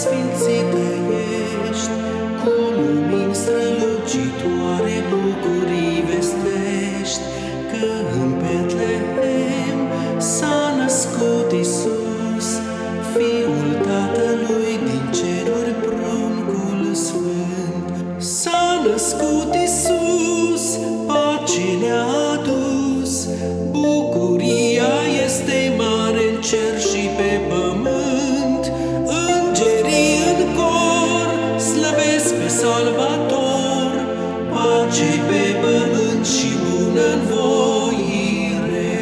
sfințită ești, cu lumini strălucitoare bucurii vestești, că în Betlehem s-a născut Isus, Fiul Tatălui din ceruri pruncul sfânt. S-a născut Isus, pace ne-a adus, bucuria este mare în cer Salvator, pace pe pământ și bună voire.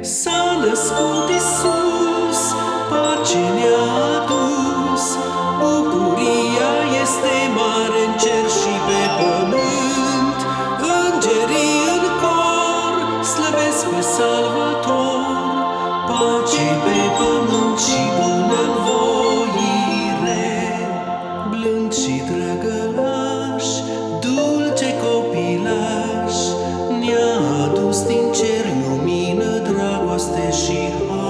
S-a născut Isus, pace ne-a adus, bucuria este mare în cer și pe pământ. Îngerii în cor slăvesc pe Salvator, pace pe pământ și bună voire. Din cer lumină, dragoste și har.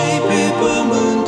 shape, paper moon,